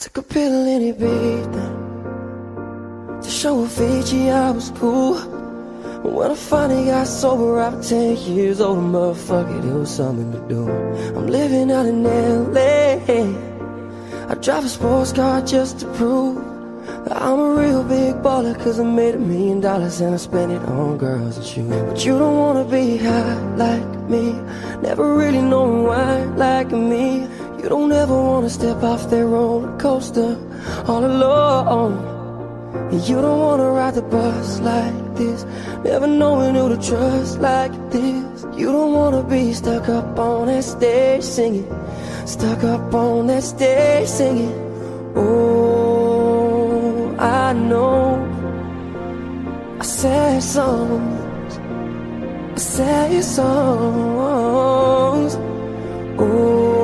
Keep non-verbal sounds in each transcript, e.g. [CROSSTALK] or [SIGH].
Took a pill in Ibiza To show Avicii I was cool. But when I finally got sober after 10 years old Motherfucker, it was something to do. I'm living out in L.A. I drive a sports car just to prove That I'm a real big baller Cause I made a million dollars And I spent it on girls and shoes. But you don't wanna be high like me Never really knowing why like me you don't ever wanna step off that roller coaster all alone. You don't wanna ride the bus like this, never knowing who to trust like this. You don't wanna be stuck up on that stage singing, stuck up on that stage singing. Oh, I know I sad songs, I sad songs. Oh.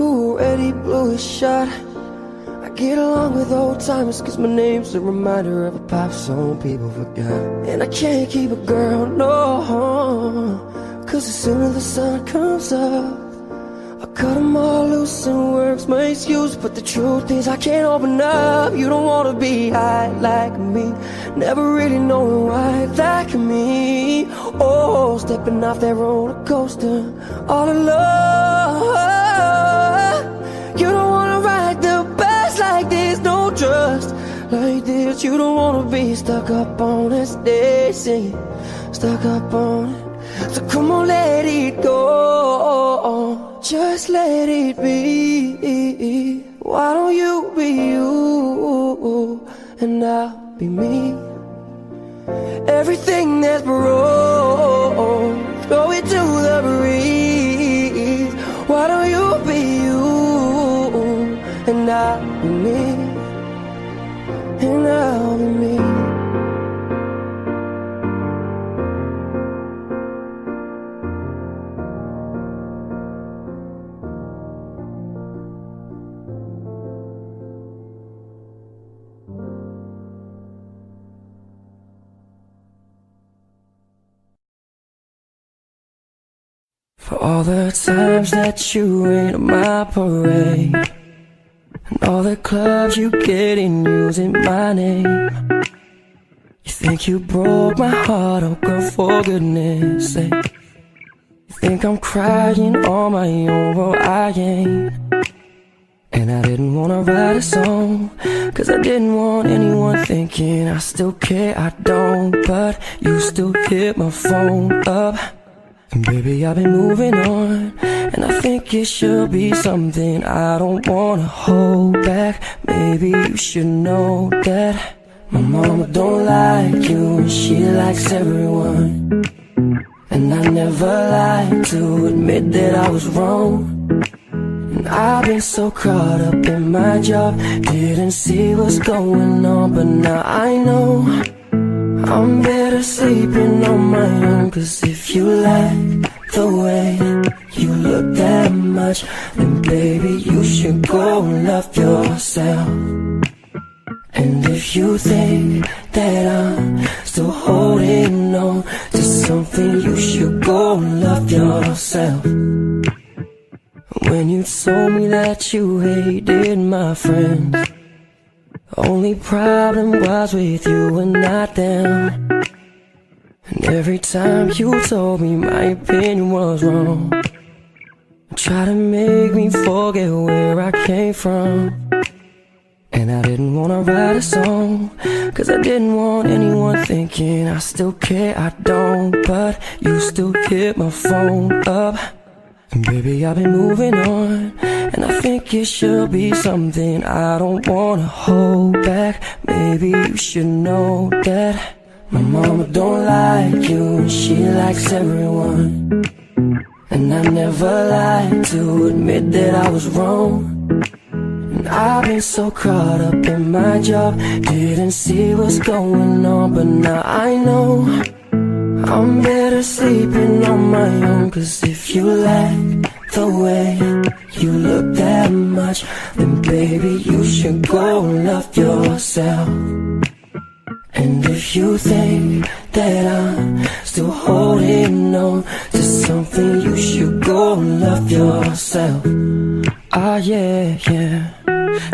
Who already blew his shot. I get along with old timers cause my name's a reminder of a pop song people forgot. And I can't keep a girl, no, cause as soon as the sun comes up, I cut them all loose and works my excuse. But the truth is, I can't open up. You don't wanna be high like me, never really knowing why like me. Oh, stepping off that roller coaster all alone. You don't wanna ride the bus like this, no trust like this. You don't wanna be stuck up on that stage singing, stuck up on it. So come on, let it go. Just let it be. Why don't you be you and I'll be me? Everything that's broke, throw it to the breeze. Why don't you and I'll be me? And I'll be me. For all the times that you rain on my parade all the clubs you get in using my name. You think you broke my heart, oh girl, for goodness sake. You think I'm crying on my own, well I ain't. And I didn't wanna write a song Cause I didn't want anyone thinking I still care, I don't. But you still hit my phone up. And baby, I've been moving on And I think it should be something I don't wanna hold back. Maybe you should know that My mama don't like you and she likes everyone. And I never like to admit that I was wrong. And I've been so caught up in my job Didn't see what's going on But now I know I'm better sleeping on my own. Cause if you like the way you look that much Then baby you should go and love yourself. And if you think that I'm still holding on to something You should go and love yourself. When you told me that you hated my friends only problem was with you and not them And every time you told me my opinion was wrong Try to make me forget where I came from. And I didn't wanna write a song Cause I didn't want anyone thinking I still care, I don't. But you still hit my phone up. And baby, I've been moving on And I think it should be something I don't wanna hold back. Maybe you should know that My mama don't like you she likes everyone. And I never like to admit that I was wrong. And I've been so caught up in my job Didn't see what's going on But now I know. I'm better sleeping on my own Cause if you like the way you look that much Then baby you should go and love yourself if you think that I'm still holding on to something, you should go and love yourself. Ah, yeah, yeah.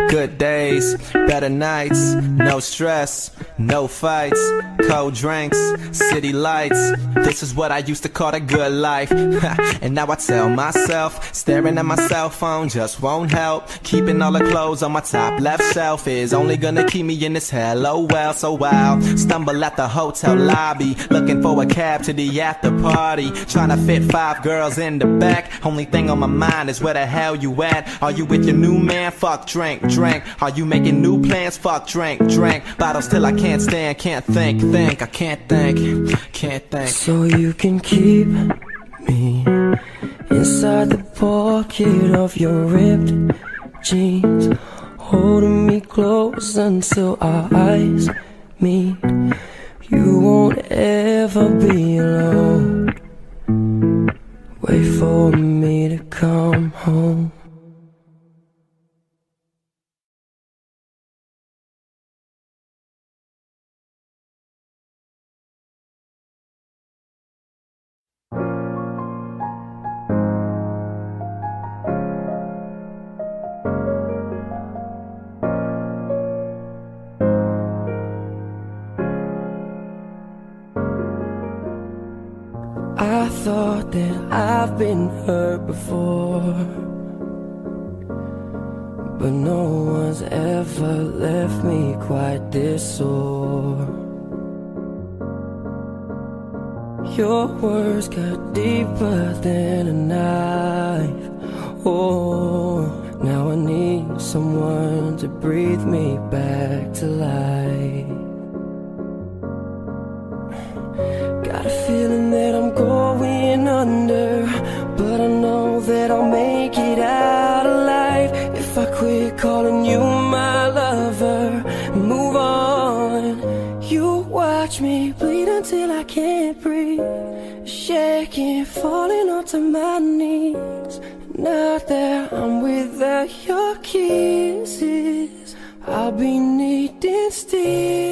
Good days, better nights, no stress, no fights, cold drinks, city lights. This is what I used to call a good life. [LAUGHS] and now I tell myself, staring at my cell phone just won't help. Keeping all the clothes on my top left shelf is only gonna keep me in this hell. Oh well, so I'll stumble at the hotel lobby, looking for a cab to the after party. Trying to fit five girls in the back. Only thing on my mind is where the hell you at? Are you with your new man? Fuck drink, drink. Are you making new plans? Fuck drink, drink. Bottles till I can't stand, can't think, think. I can't think, can't think. So you can keep me inside the pocket of your ripped jeans, holding me close until our eyes meet. You won't ever be alone. Wait for me to come home. I thought that I've been hurt before. But no one's ever left me quite this sore. Your words cut deeper than a knife. Oh, now I need someone to breathe me back to life. Got a falling onto my knees. Now that I'm without your kisses. I'll be needing stitches,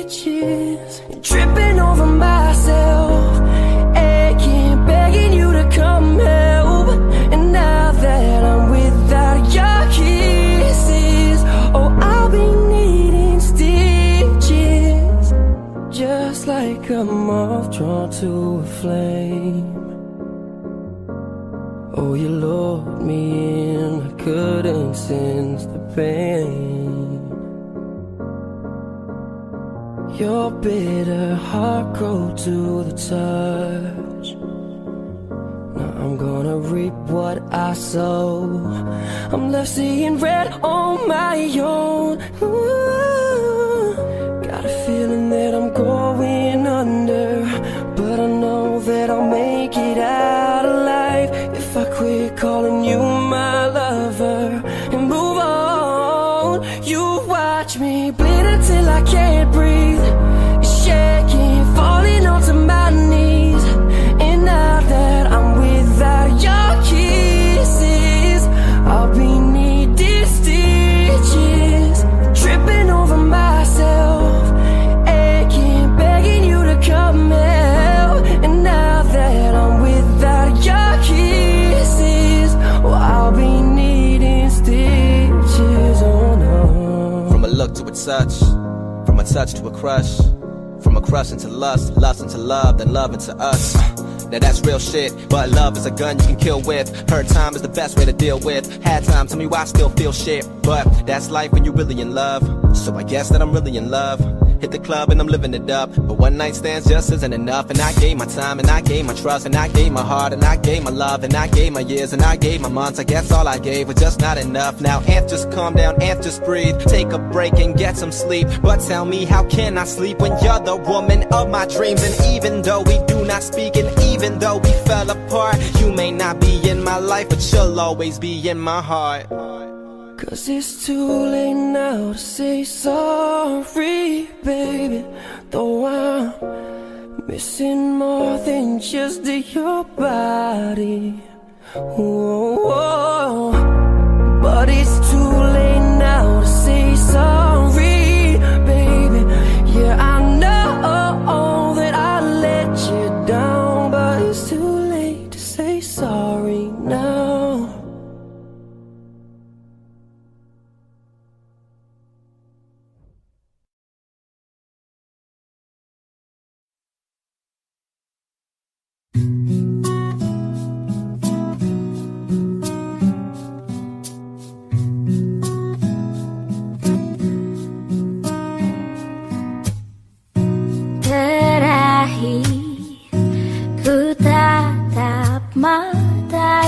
bitter heart cold to the touch. Now I'm gonna reap what I sow. I'm left seeing red on my own. Ooh, touch to a crush, from a crush into lust, lust into love, then love into us. Now that's real shit, but love is a gun you can kill with. Hurt time is the best way to deal with. Had time, tell me why I still feel shit, but that's life when you're really in love. So I guess that I'm really in love. Hit the club and I'm living it up. But one night stands just isn't enough. And I gave my time and I gave my trust and I gave my heart and I gave my love and I gave my years and I gave my months. I guess all I gave was just not enough. Now, Aunt, just calm down, Aunt, just breathe. Take a break and get some sleep. But tell me, how can I sleep when you're the woman of my dreams? And even though we do not speak and even though we fell apart, you may not be in my life, but you'll always be in my heart. Cause it's too late now to say sorry, baby. Though I'm missing more than just your body. Whoa, but it's too late now to say sorry,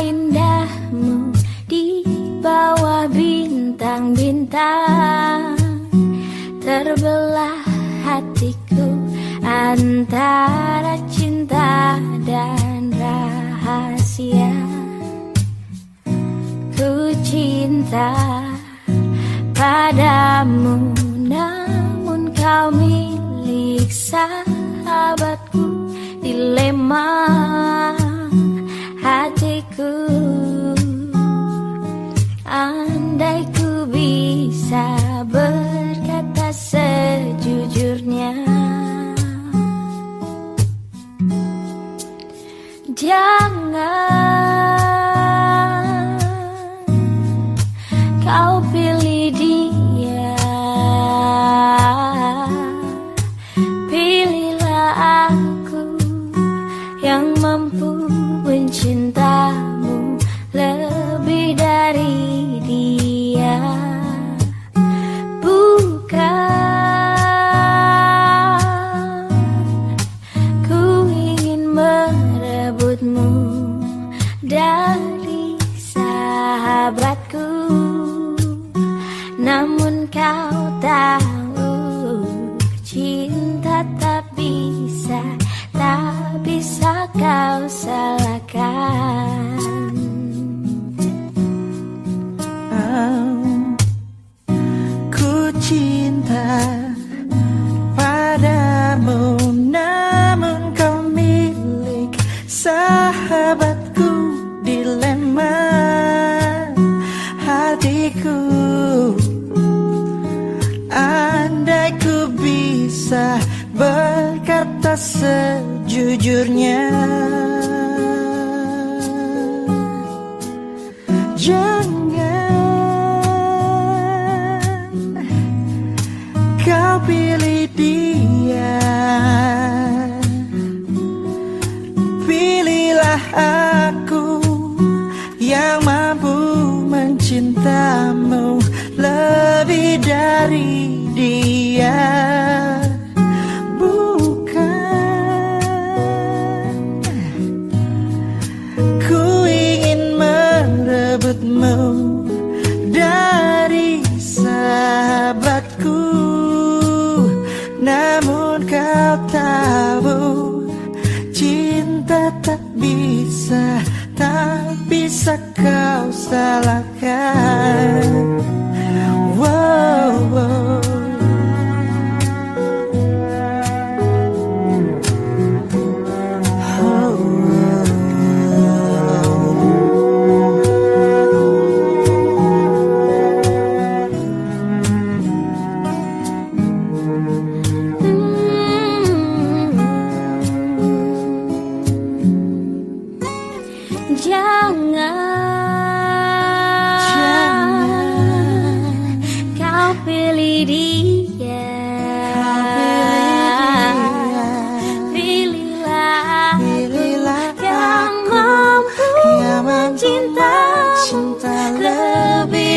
indahmu di bawah bintang-bintang. Terbelah hatiku antara cinta dan rahasia. Ku cinta padamu namun kau milik sahabatku dilema hatiku. Andai ku bisa berkata sejujurnya. Jangan kau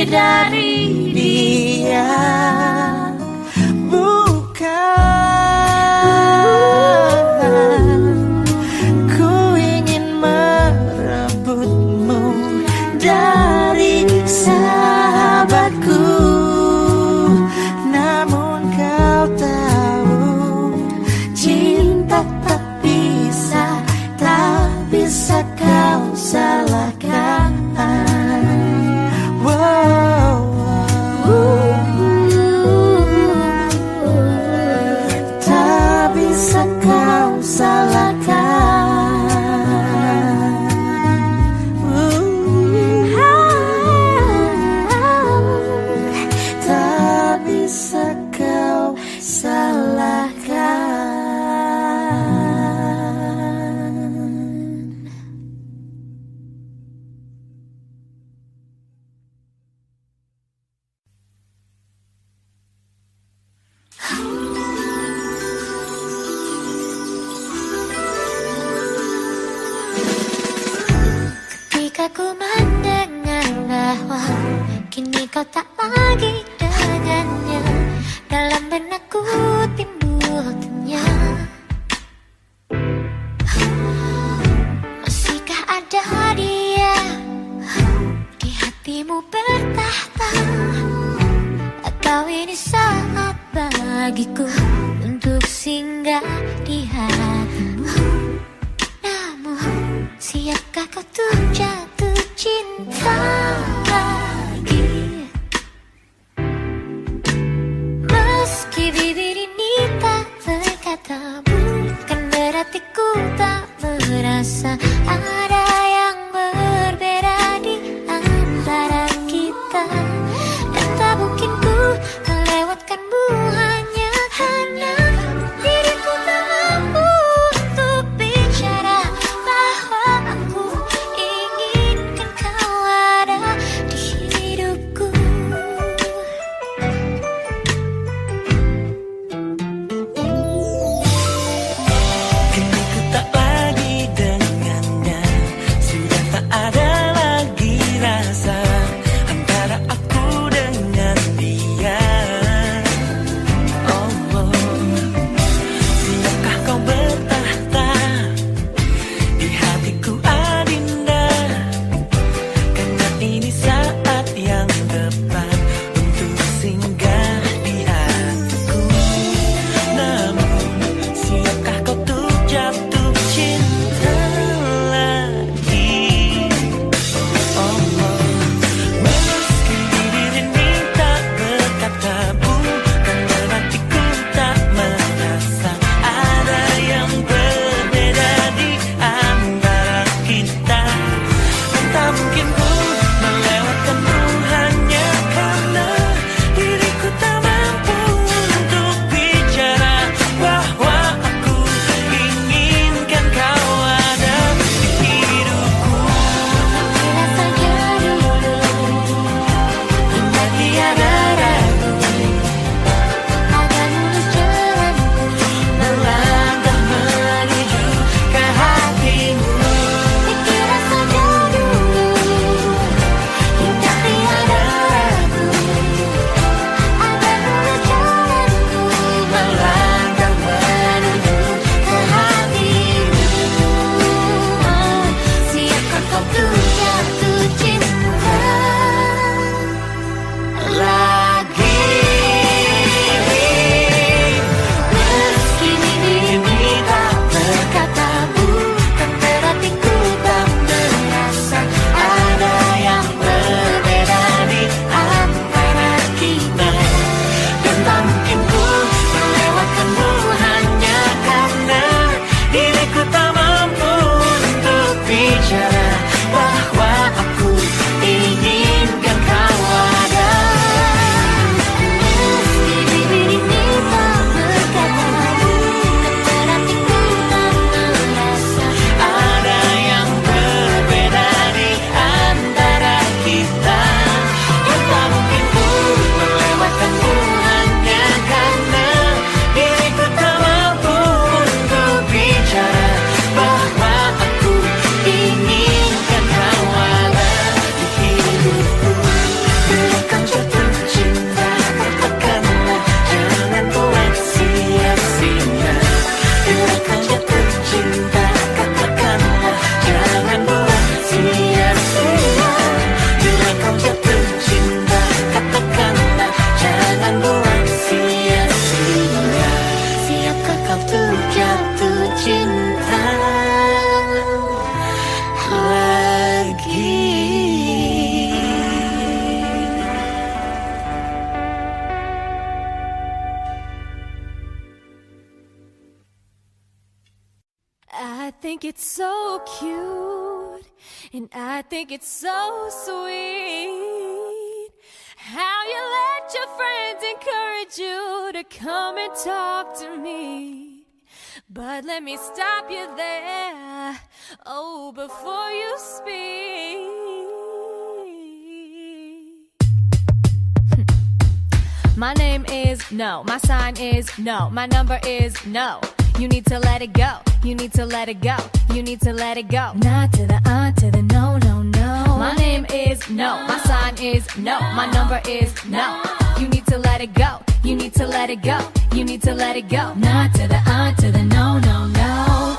daddy. But let me stop you there, oh, before you speak. My name is no, my sign is no, my number is no. You need to let it go, you need to let it go, you need to let it go. Not to the uh, to the no, no, no. My name is no, my sign is no, my number is no. You need to let it go. You need to let it go. You need to let it go. Not to the uh, to the no, no, no.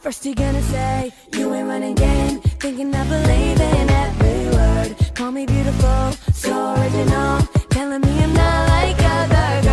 First you're gonna say you ain't running game, thinking I believe in every word. Call me beautiful, so original, telling me I'm not like other girls.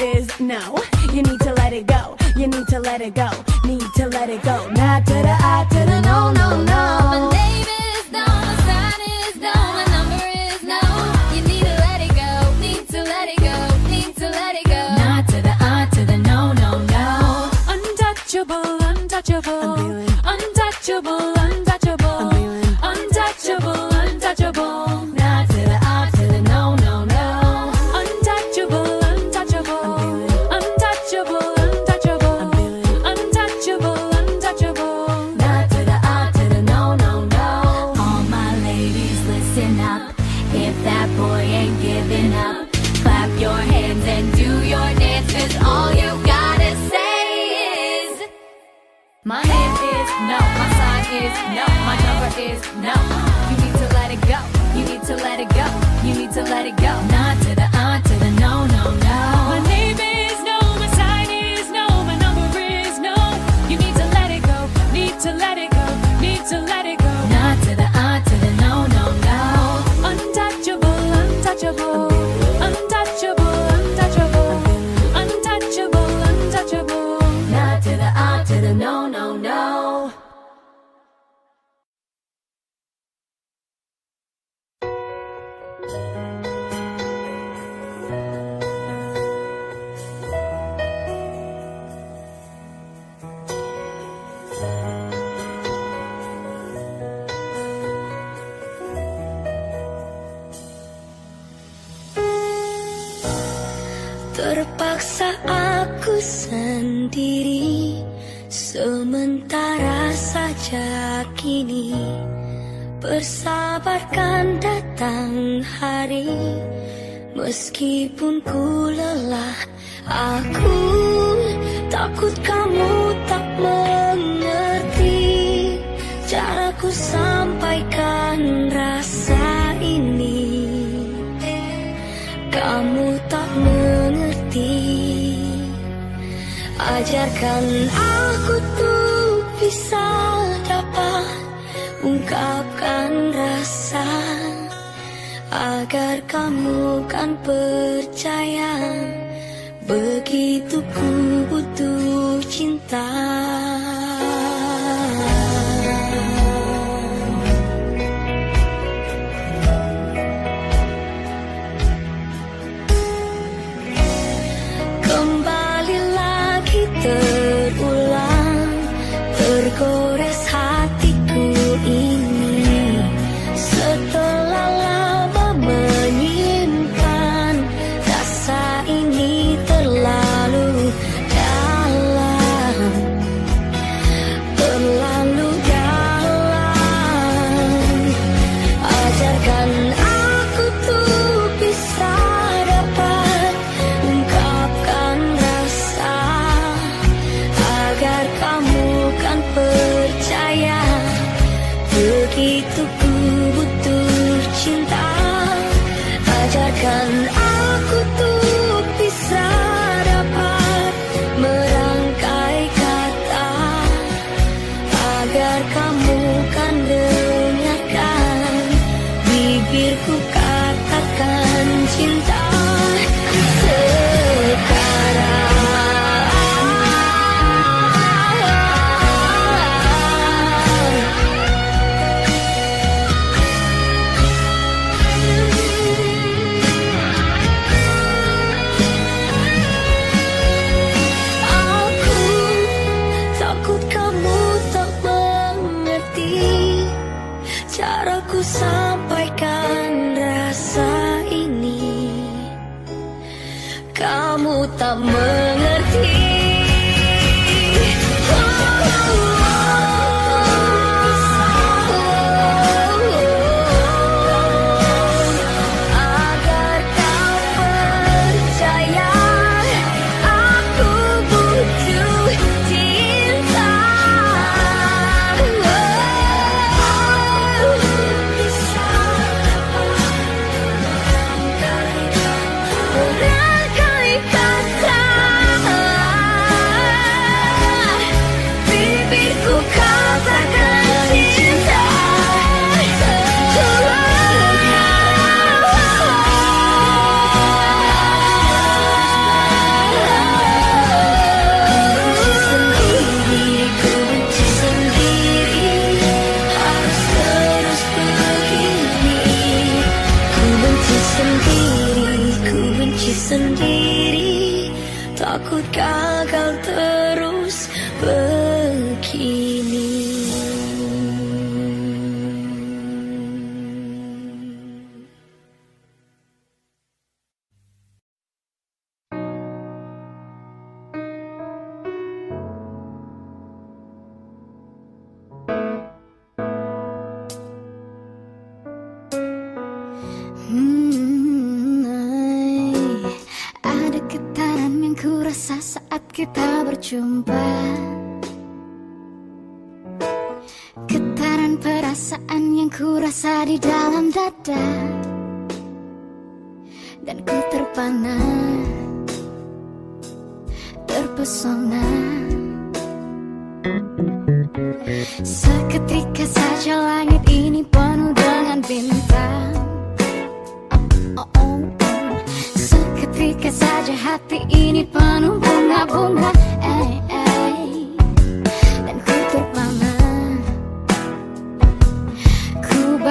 is no. You need to let it go. You need to let it go. Terpaksa aku sendiri Sementara saja kini Bersabarkan datang hari Meskipun ku lelah Aku takut kamu tak mau ajarkan aku tuh bisa dapat ungkapkan rasa agar kamu kan percaya begitu ku butuh cinta.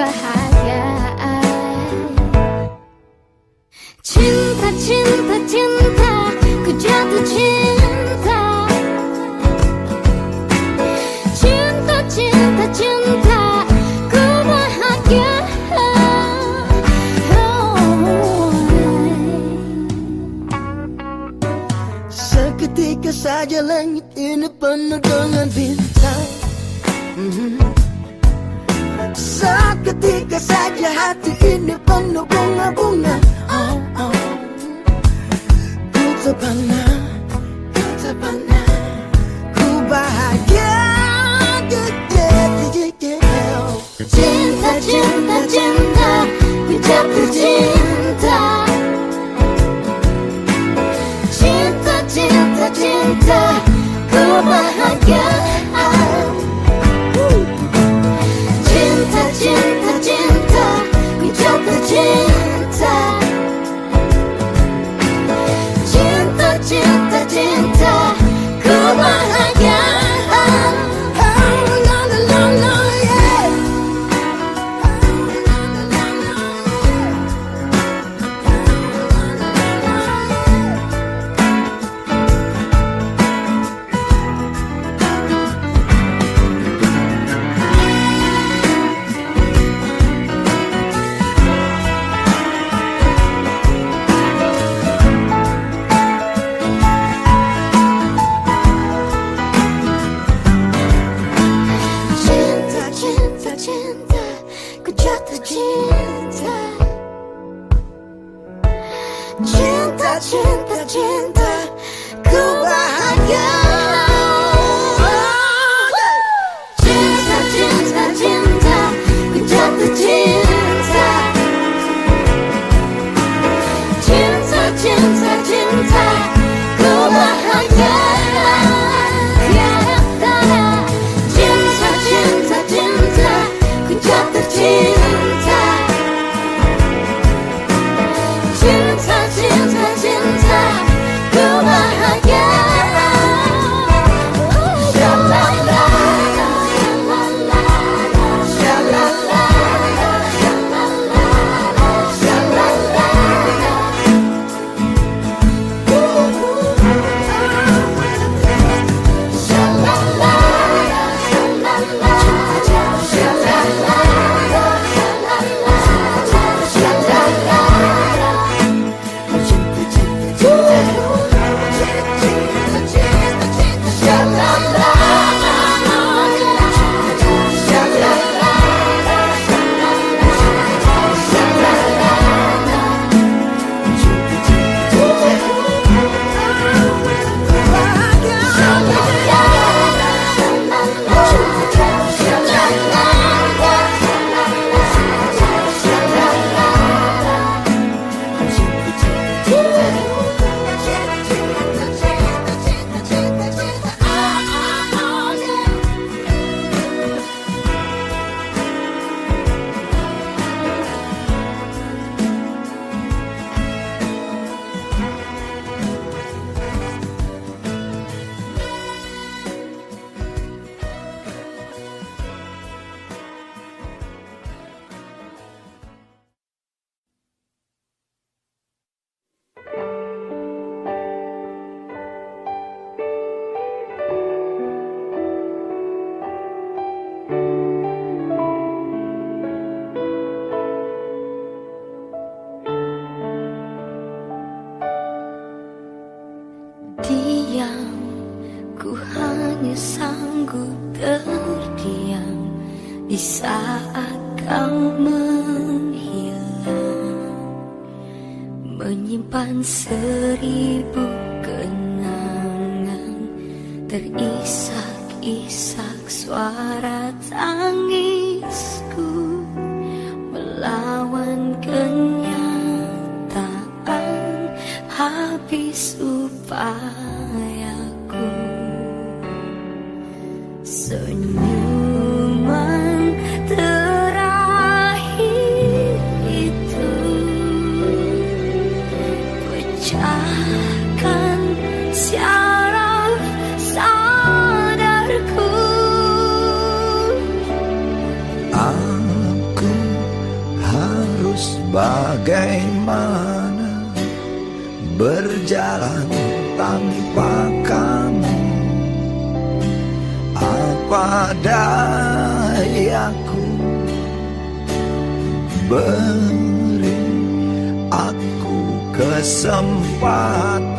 Ku bahagia Cinta, cinta, cinta sempat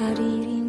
tanpa dirimu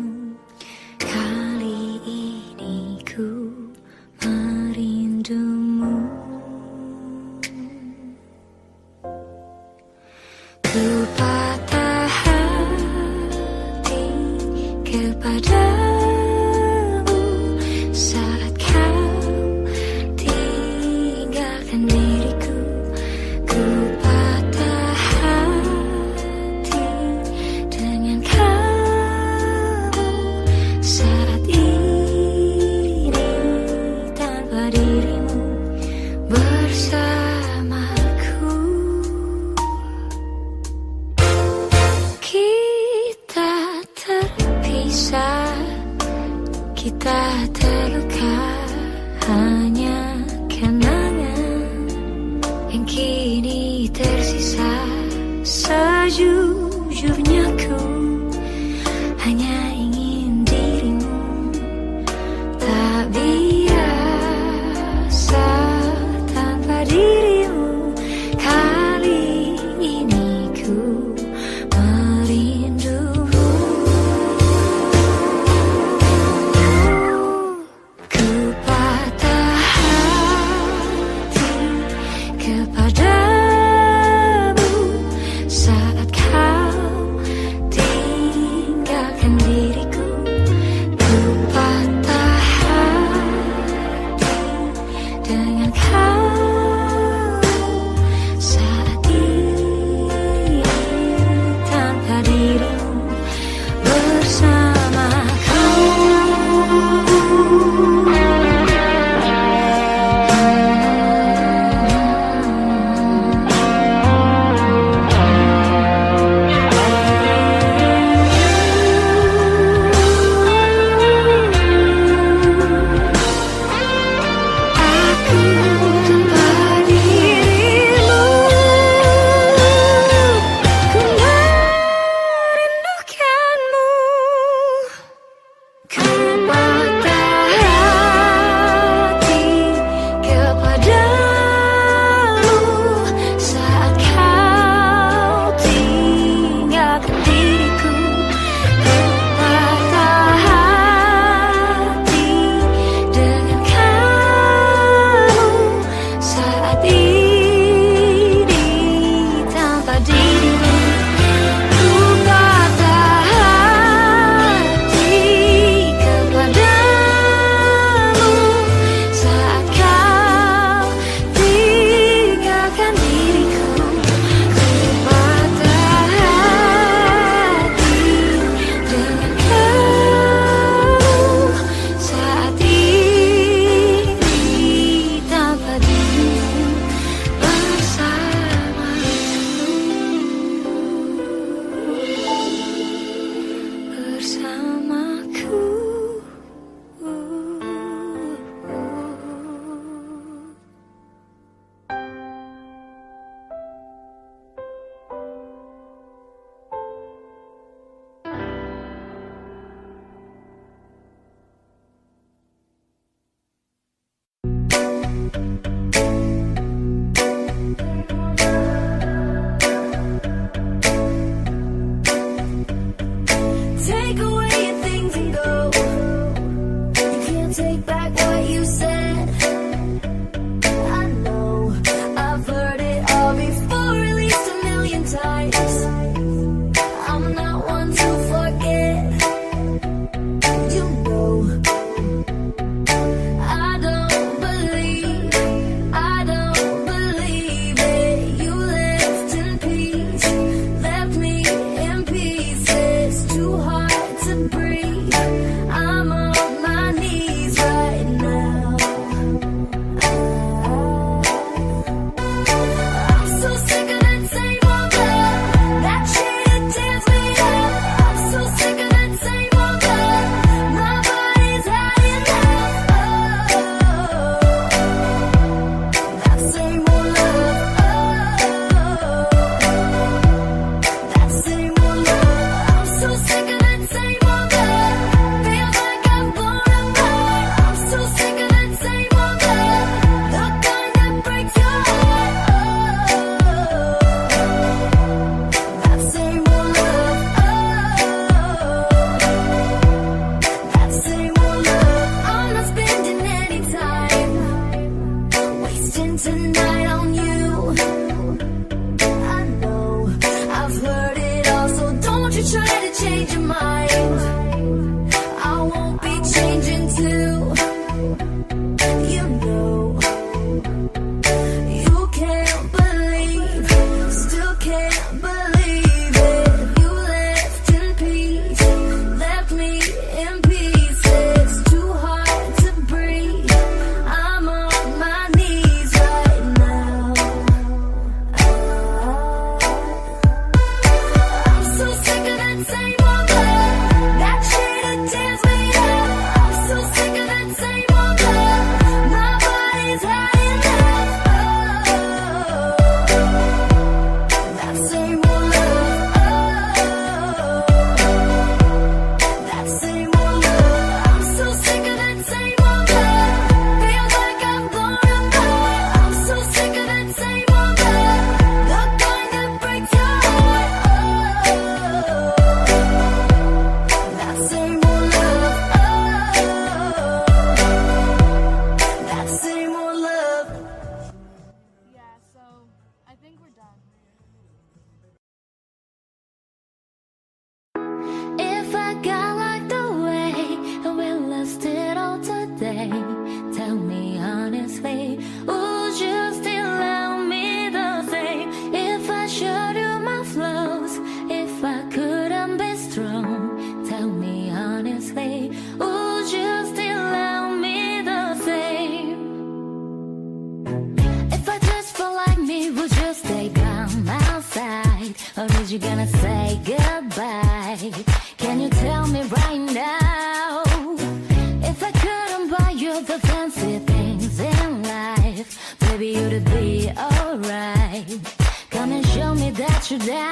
that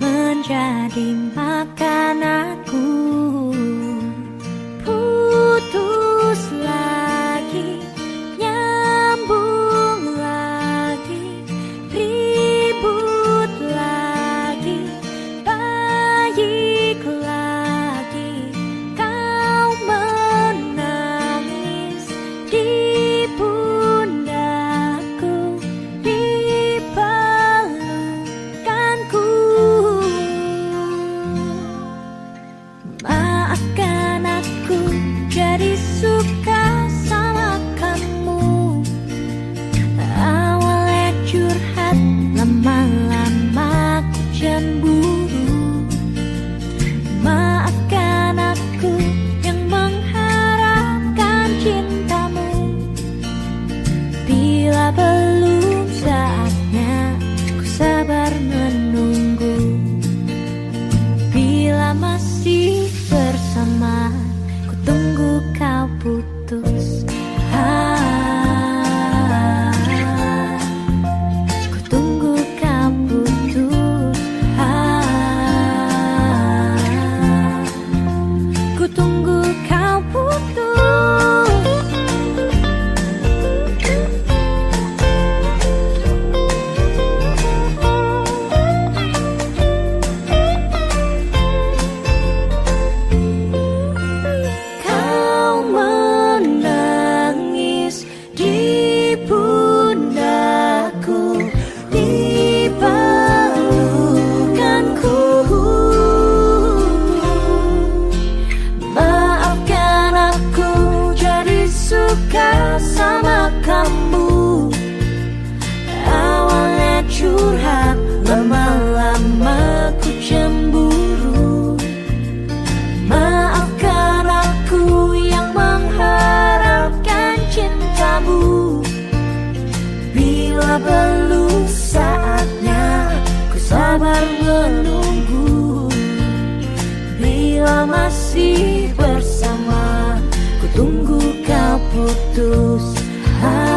menjadi makanan putus ah.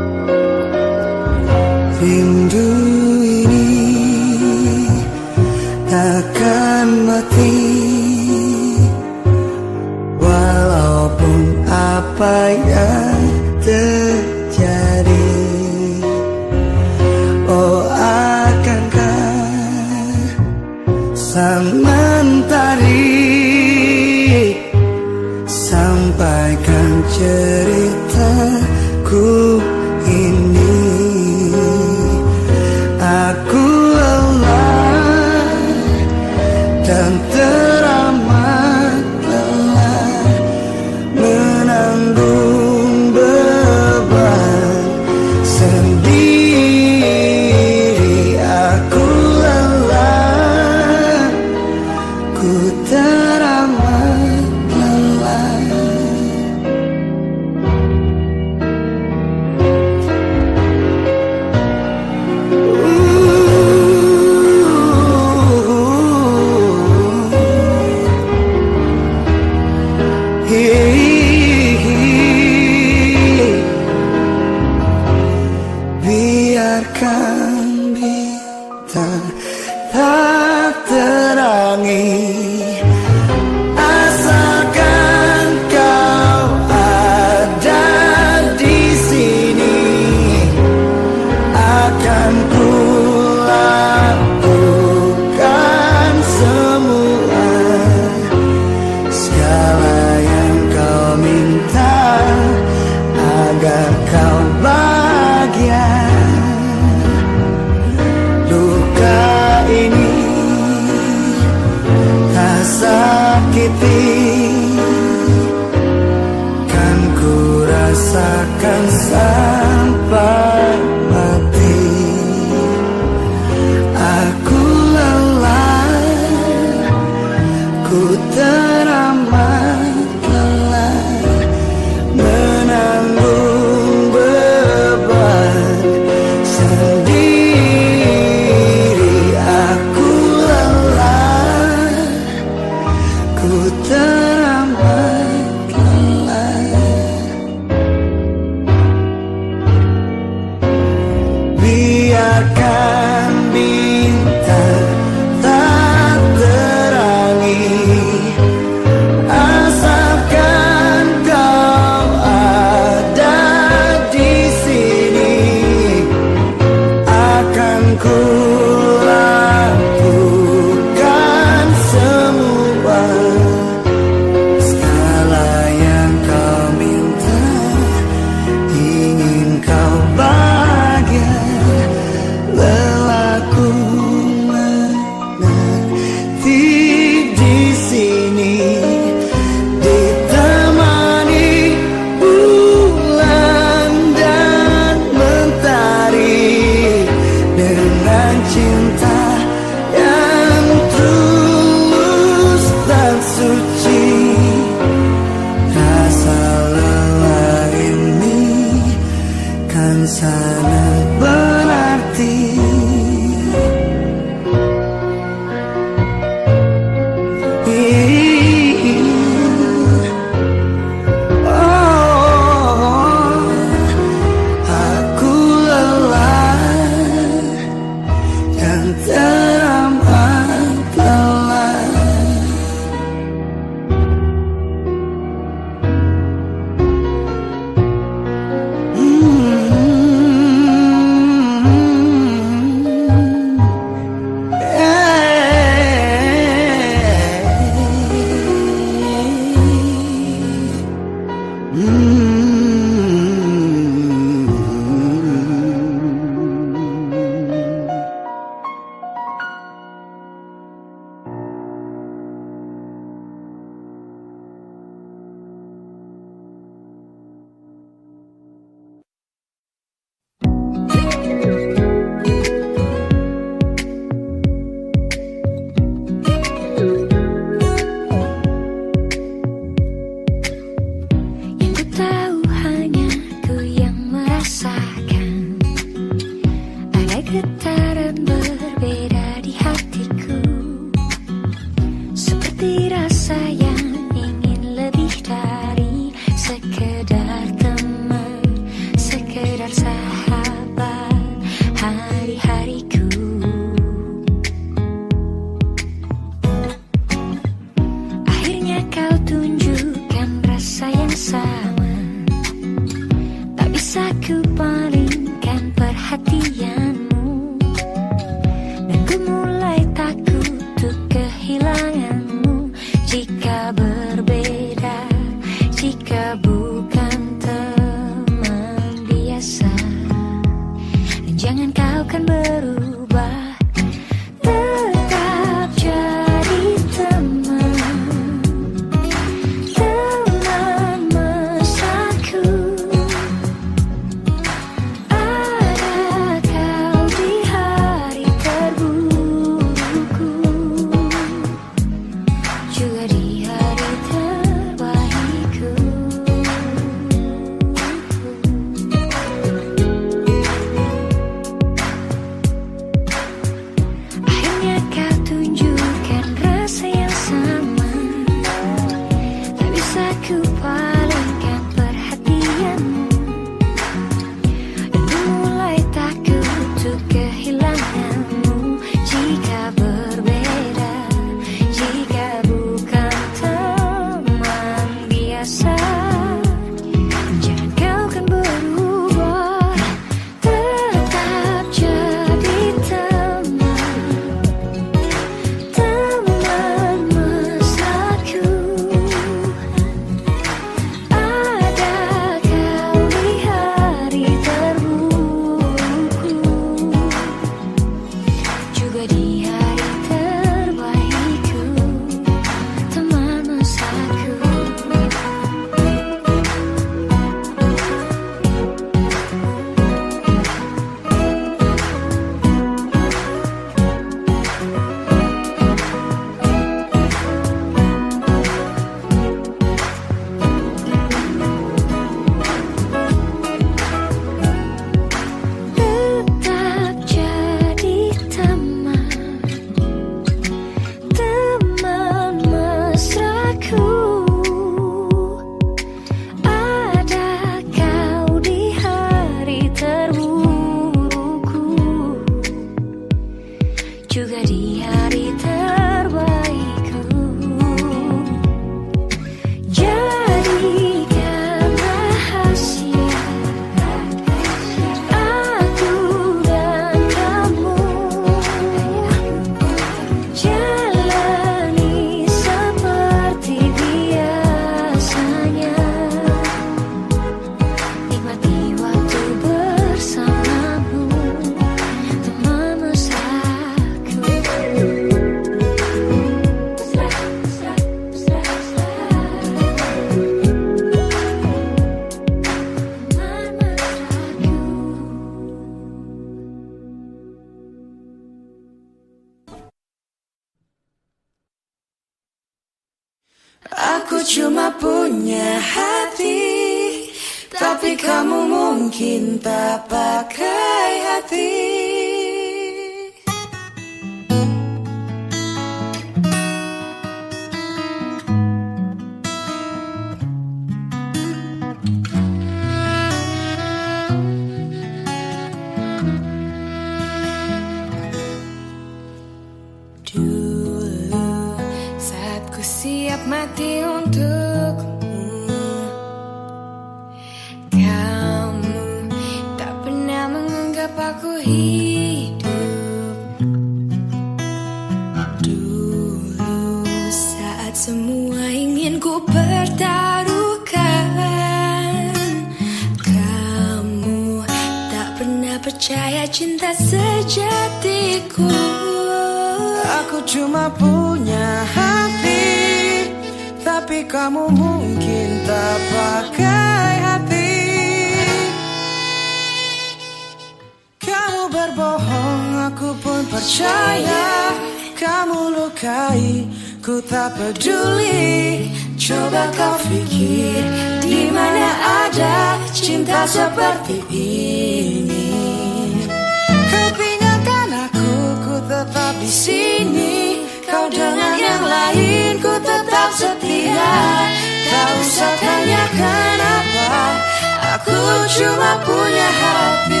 would you rápido?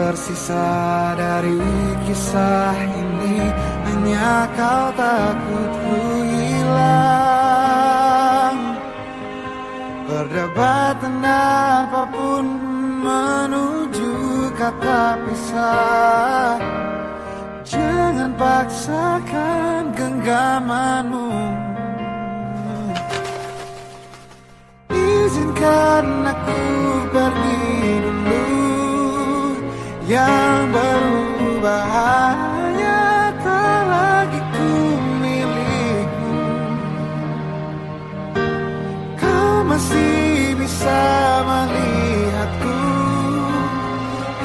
tersisa dari kisah ini Hanya kau takutku hilang. Perdebatan apa pun menuju kata pisah. Jangan paksakan genggamanmu. Izinkan aku pergi dulu. Yang berubah hanya tak lagi ku milikmu Kau masih bisa melihatku.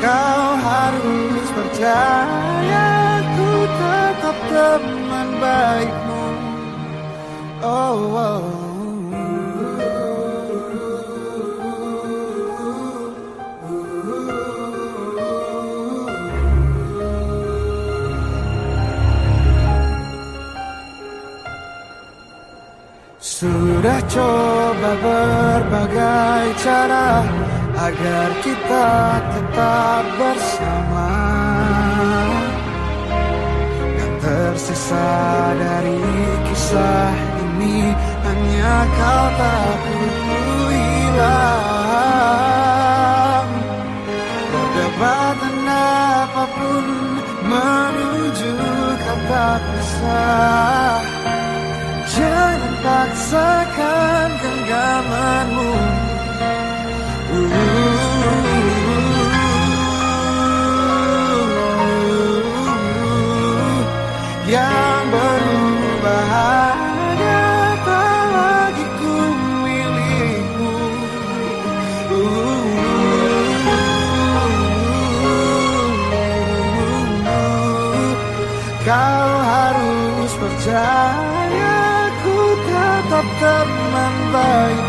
Kau harus percaya Ku tetap teman baikmu. Oh, oh. Sudah coba berbagai cara agar kita tetap bersama. Yang tersisa dari kisah ini hanya kau tak perlu hilang. Perdebatan apa pun menuju kata pisah. Paksakan genggamanmu tetap teman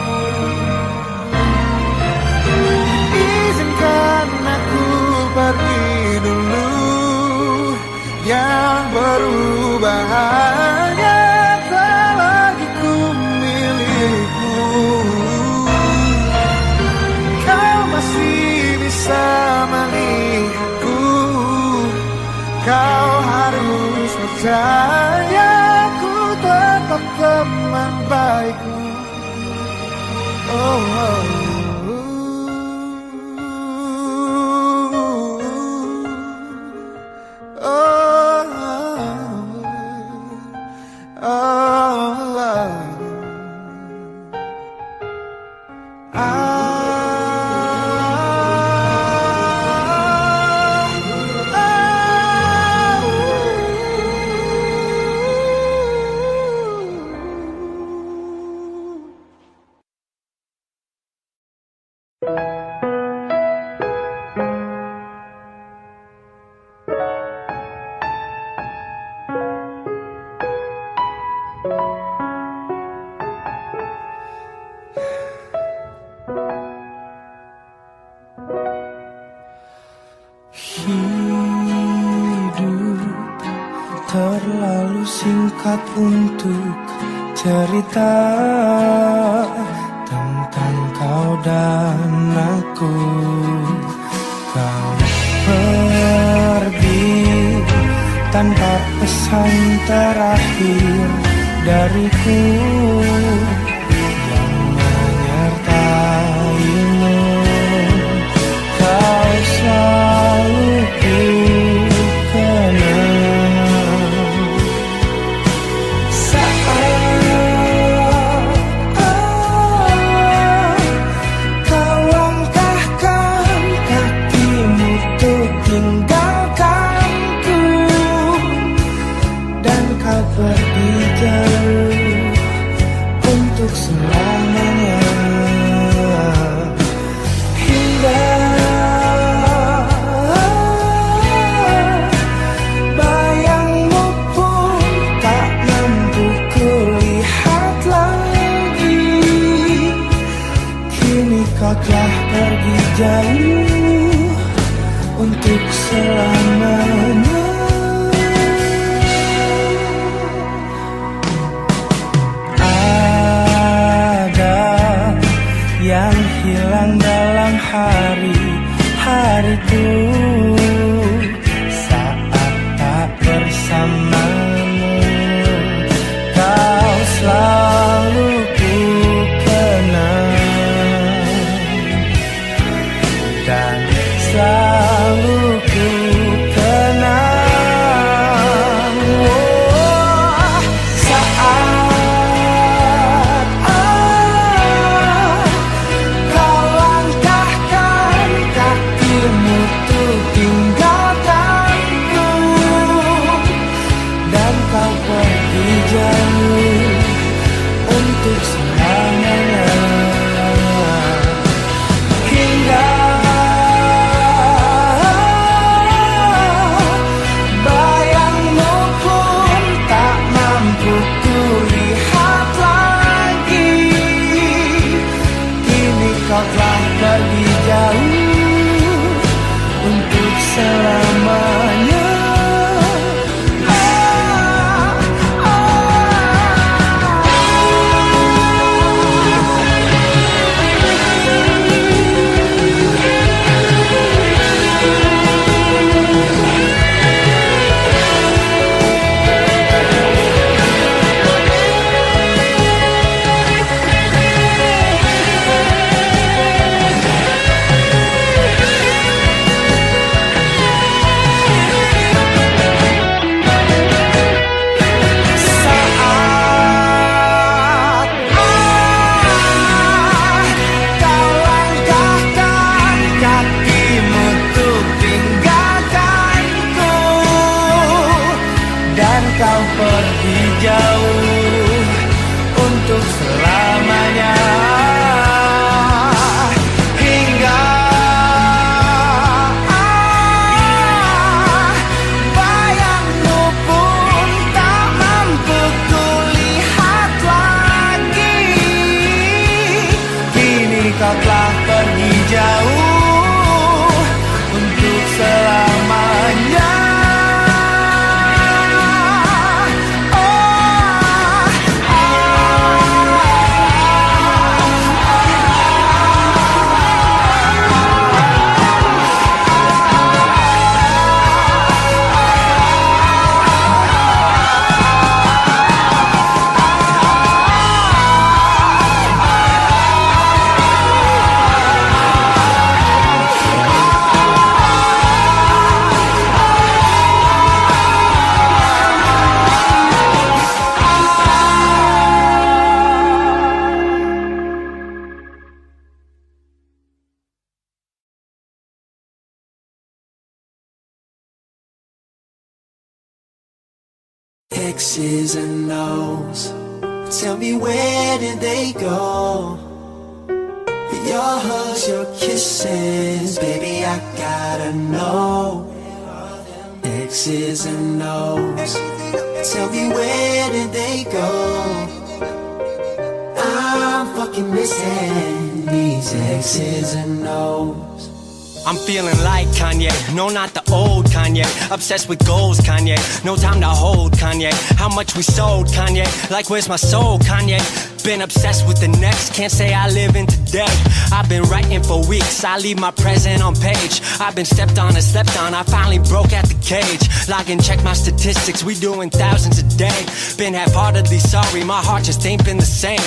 Like, where's my soul, Kanye? Been obsessed with the next, can't say I live in today. I've been writing for weeks, I leave my present on page. I've been stepped on and slept on, I finally broke out the cage. Log check my statistics, we doing thousands a day. Been half heartedly sorry, my heart just ain't been the same.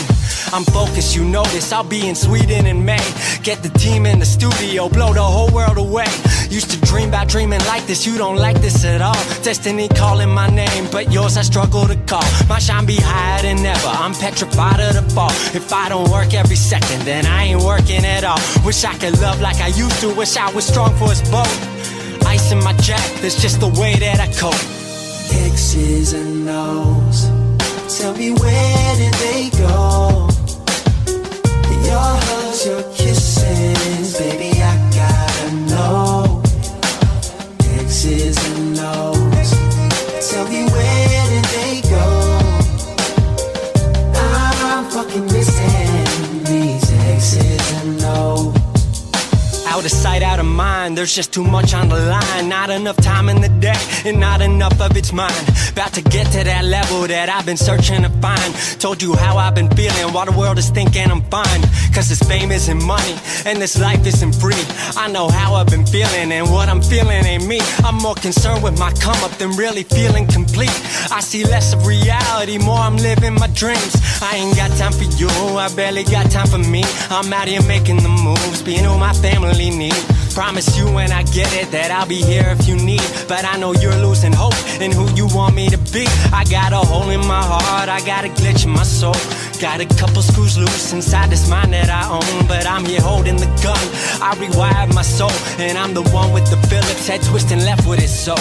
I'm focused, you know this, I'll be in Sweden in May. Get the team in the studio, blow the whole world away. Used to dream about dreaming like this, you don't like this at all. Destiny calling my name, but yours I struggle to call. My shine be higher than ever, I'm petrified the fall. If I don't work every second, then I ain't working at all. Wish I could love like I used to, wish I was strong for us both. Ice in my jack, that's just the way that I cope. X's and O's. Tell me where did they go? Your hugs, your kisses, baby, mind, there's just too much on the line. Not enough time in the day, and not enough of it's mine. About to get to that level that I've been searching to find. Told you how I've been feeling while the world is thinking I'm fine. Cause this fame isn't money, and this life isn't free. I know how I've been feeling, and what I'm feeling ain't me. I'm more concerned with my come up than really feeling complete. I see less of reality, more I'm living my dreams. I ain't got time for you, I barely got time for me. I'm out here making the moves, being who my family need. Promise you when I get it that I'll be here if you need. But I know you're losing hope in who you want me to be. I got a hole in my heart, I got a glitch in my soul. Got a couple screws loose inside this mind that I own. But I'm here holding the gun. I rewired my soul, and I'm the one with the Phillips head twisting left with it. So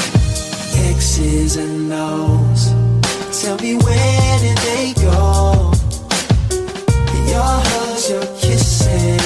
X's and O's. Tell me where did they go? Your hugs, your kisses.